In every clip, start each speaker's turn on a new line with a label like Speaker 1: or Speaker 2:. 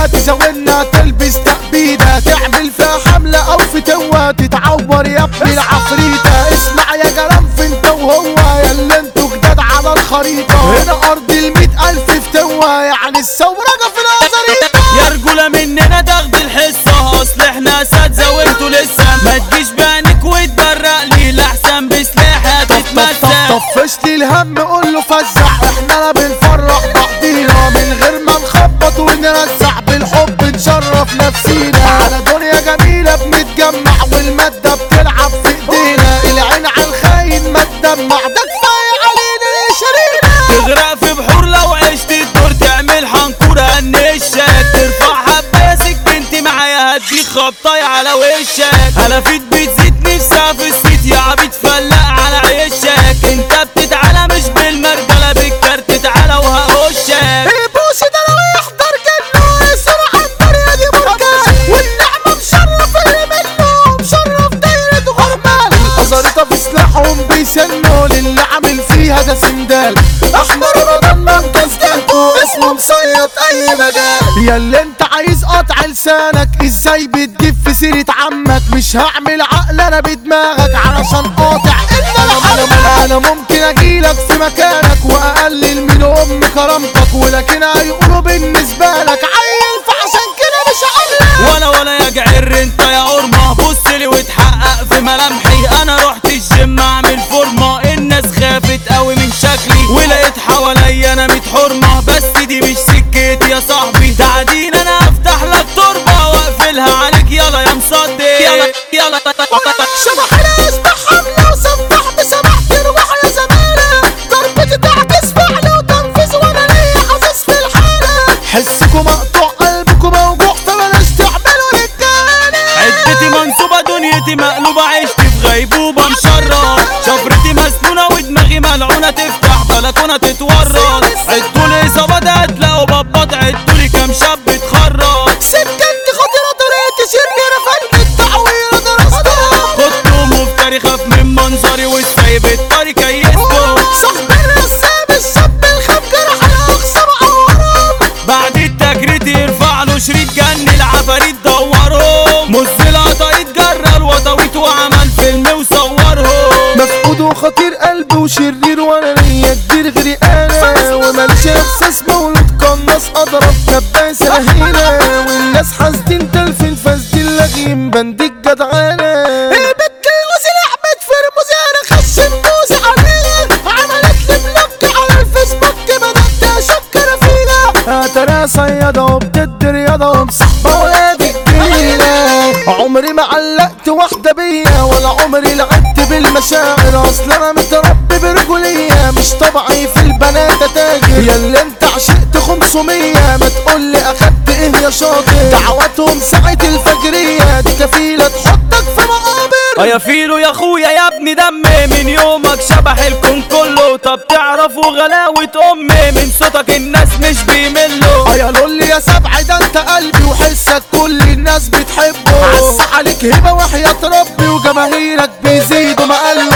Speaker 1: فيها تزودنا تلبس تأبيدة. تعمل فيها حملة أو فتوة تتعور يا ابن العفريتة. اسمع يا جرنف انت وهو يا اللي أنتوا جداد على الخريطة. هنا أرض المئة ألف فتوة يعني الثورة في الازاريطة
Speaker 2: يا رجولة مننا تاخد الحصة. اصل إحنا اساتذة وانتوا لسه. ما تجيش بعينك وتبرق لي لحسن بسلاحها تتمسك
Speaker 1: طفش لي الهم. والمادة بتلعب في إيدينا. العين على الخاين ما تدمع ده كفاية علينا يشرينا
Speaker 2: تغرق في بحور لو عشت الدور تعمل حنكورة هنشك ترفع حباية سكنتي معايا هديك خبطاي على وشك. هلافيت بتزيد نفسها في السيت يا عبيد فلق على عيشك.
Speaker 1: مجال يا اللي انت عايز قطع لسانك إزاي بتجيب في سيرة عمك؟ مش هعمل عقل أنا بدماغك علشان قاطع. أنا أنا ممكن اجيلك في مكانك وأقلل من أم كرامتك ولكن هيقولوا بالنسبة لك. عيل فعشان كده مش عاملك
Speaker 2: ولا ولا يا جعر انت يا قرمة. بص لي وتحقق في ملامحي. أنا رحت الجيم أعمل فورمة. الناس خافت قوي من شكلي ولقيت حواليا أنا ميت حرمة. بس دي مش يا صاحبي تعدين أنا افتح لك تربة واقفلها عليك. يلا يا مصدق. يلا يلا.
Speaker 1: شبحنا يسبح حملة وسبح بسمح تروح يا زمانة ضربتي تعكس فعل وتنفذ وأنا ليا حاسس في الحالة. حسكم مقطوع قلبكم موجوع فبلاش تعملوا رجالة
Speaker 2: عدتي منصوبة دنيتي مقلوبة عشت في غيبوبة مشرد شفرتي مسنونة ودماغي ملعونة تفتح بلكونة تتورط.
Speaker 1: وشرير وأنا ليا كبير غيري أنا وماليش احساس مولود قناص اضرب كباس هنا والناس حاسدين تلفين فاسدين لاغين بنديك جدعانه ترى صيادة وبتدي رياضة ومصاحبة ولاد الجيلة عمري ما علقت واحدة بيا ولا عمري لعبت بالمشاعر. أصل أنا متربي برجولية مش طبعي في البنات اتاجر يا اللي انت عشقت 500 ما تقولي أخدت إيه يا شاطر. دعواتهم ساعة الفجرية دي كفيلة تحطك في مقابر.
Speaker 2: آه يا فيلو يا أخويا يا ابني دمي من يومك شبح الكون كله. طب تعرفوا غلاوة امي من صوتك الناس مش بيملوا.
Speaker 1: آه يا لولي يا سبع ده انت قلبي وحسك كل الناس بتحبه. عز عليك هبة وحياة ربي وجماهيرك بيزيدوا مقله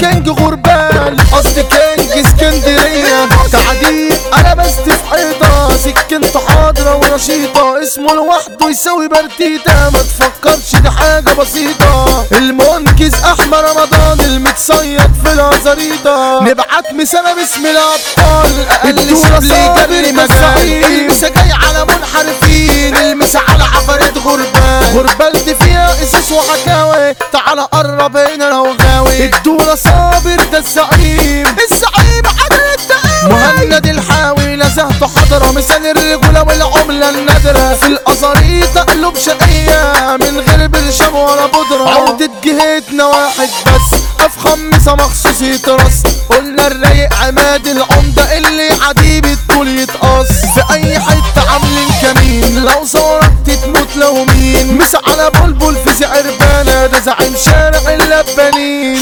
Speaker 1: كينج غربال قصدي كينج اسكندرية. تعديل أنا بس في حيطة سكنت حاضرة ونشيطة. اسمه لوحده يساوي برتيتة ما تفكرش دي حاجة بسيطة. المنكز احمد رمضان المتصيد في الازاريطة نبعت مسابة باسم الأبطال. شبلي جري مجال المسا جاي على منحرفين. المسا على عفاريت غربال. غربال دي فيها قصص وحكاوي. تعالى قرب هنا لو الدولة صابر ده الزعيم. الزعيم عدل التقاوي مهند الحاوي نزهته حضرة مثال الرجولة والعملة النادرة. في الأزاريط قلوب شقية من غير برشام ولا بودرة عودة جهتنا واحد بس أفخم مسا مخصوص يترص قلنا الرايق عماد العمدة اللي عديب الطول يتقص. في أي حتة عاملين كمين؟ لو صورت تموت لو مين؟ مش على بلبل في زعربانة ده زعيم شارع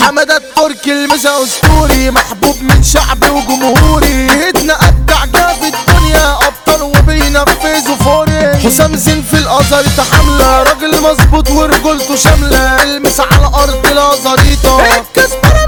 Speaker 1: حمد التركي المسا أسطوري محبوب من شعبي وجمهوري. جهتنا قد عجاب الدنيا أبطال وبينفذوا فوري حسام زين في الأزاريطة حملة راجل مظبوط ورجولته شاملة. المس على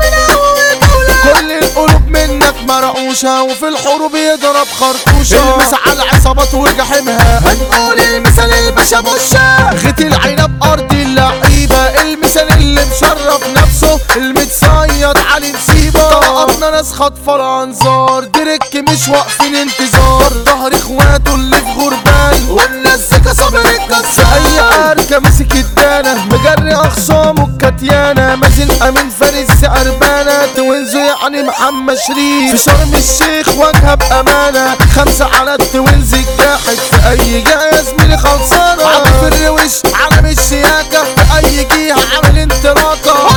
Speaker 1: من أول جولة كل القلوب منك ما فرقوشة وفي الحروب يضرب خرطوشة. المس على العصابات وجحيمها هنقول المثال الباشا بوشة. غتي العنب أرض اللعيبة المثال اللي مشرف نفسه المتصيد علي نسيبه طلقنا ناس خاطفة الأنظار درك مش واقفين انتظار. ظهر إخواته اللي في غربان. والناس صابر الجسار أي أركة مسك الدانة. مجري أخصامه الكتيانة مازن أمين فارس أربانة توينزو يعني محمد شريف. في شرم الشيخ واجهة بأمانة. خمسة على التوينز الجاحد. في أي جهة يا زميلي خلصانة عاطف الروش علم الشياكة في أي جهة عامل انطلاقة.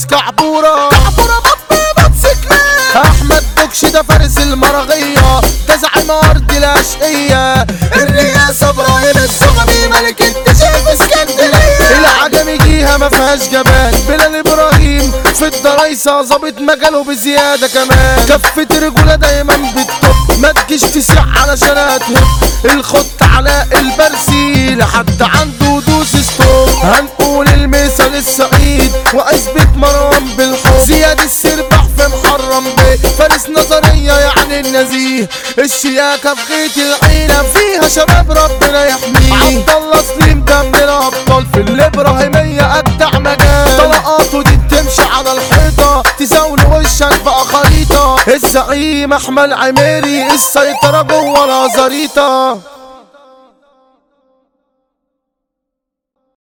Speaker 1: الريس كعبورة. كعبورة بطة موتوسيكلات أحمد بوكش ده فارس المرغية. ده زعيم ارض الاشقية الرئاسة إبراهيم الزغبي ملك التشاف اسكندرية. العجمي جيها ما فيهاش جبان. بلال إبراهيم في الضرايسة ظابط مجاله بزيادة كمان. كفة رجولة دايما بالتوب. ما تجيش تسيح علشان هتهب الخط علاء البرسي لحد عنده دوس ستوب. هنقول السعيد وأثبت مروان بالحب. زياد السربح في محرم بيه فارس نظرية يعني النزيه. الشياكة في غيت العيلة فيها شباب ربنا يحميه. عبد الله سليم ده من الابطال في الإبراهيمية اجدع مجال. طلقاته دي بتمشي على الحيطة. تزاول وشك بقى خريطة. الزعيم أحمد عميري. السيطرة جوه الازاريطة